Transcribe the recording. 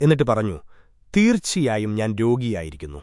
എന്നിട്ട് പറഞ്ഞു തീർച്ചയായും ഞാൻ രോഗിയായിരിക്കുന്നു.